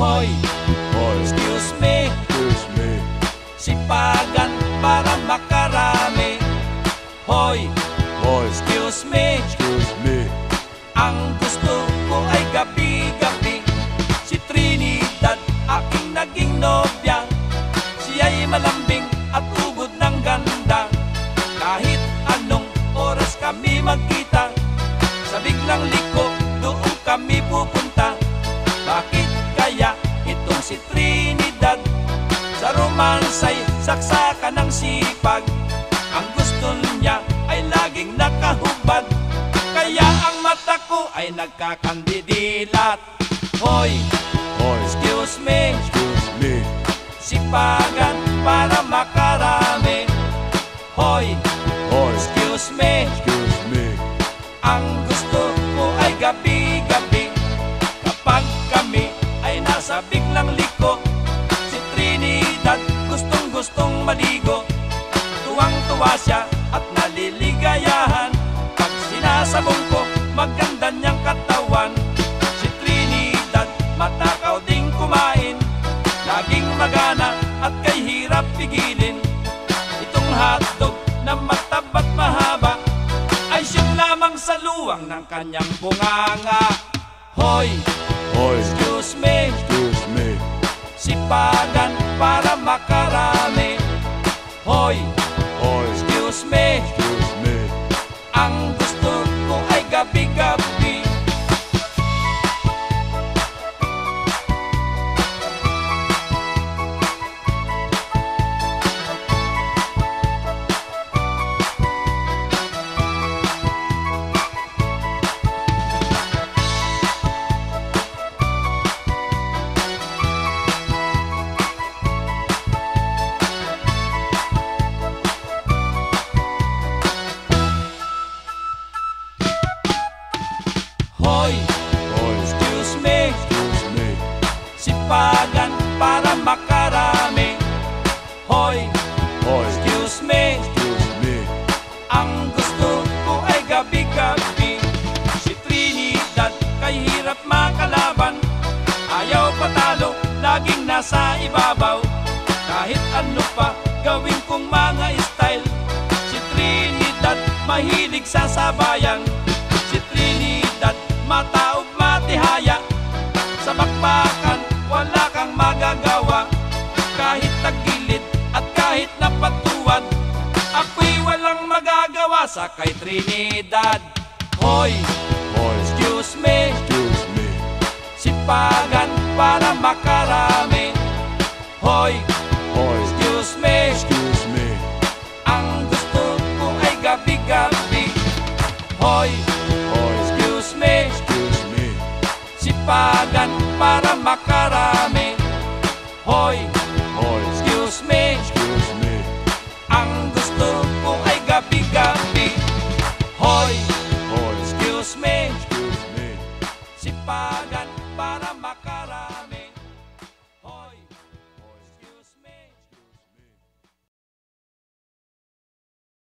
Hoy, Hoy, excuse me. Excuse me. Sipagan para makarami. Hoy, Hoy, excuse me. Excuse me. Ang gusto ko ay gabi-gabi. Si Trinidad, aking naging nobya. Siya'y malambing at ugod ng ganda. Kahit anong oras kami magkita Sa biglang liko, doon kami pupunta saksakan ng sipag. Ang gusto niya ay laging nakahubad. Kaya ang mata ko ay nagkakandidilat. Hoy, Hoy, excuse me. Excuse me. Sipagan para makarami. Hoy, Hoy, excuse me. Excuse me. Ang gusto ko ay gabi-gabi. Kapag kami ay nasa biglang Tuwang-tuwa siya at naliligayahan. Pag sinasabong ko maganda niyang katawan. Si Trinidad matakaw ding kumain. Laging magana at kay hirap pigilin. Itong hotdog na matabat mahaba Ay siyang lamang sa luwang ng kanyang bunganga. Hoy, Hoy, excuse me, excuse me. sipagan para makarami ko ay Hoy, Hoy, excuse me, excuse me. sipagan para makarami. Hoy, Hoy, excuse me, excuse me. Ang gusto ko ay gabi-gabi. Si Trinidad kay hirap makalaban. Ayaw patalo, laging nasa ibabaw. Kahit ano pa gawin kong mga style. Si Trinidad mahilig sa sabayan Si mataob matihaya. Sa bakbakan wala kang magagawa. Kahit tagilid at kahit napatuwad Ako'y walang magagawa sa kay Trinidad. Hoy, Hoy, excuse me, excuse me. sipagan para sipagan para makarami. Hoy,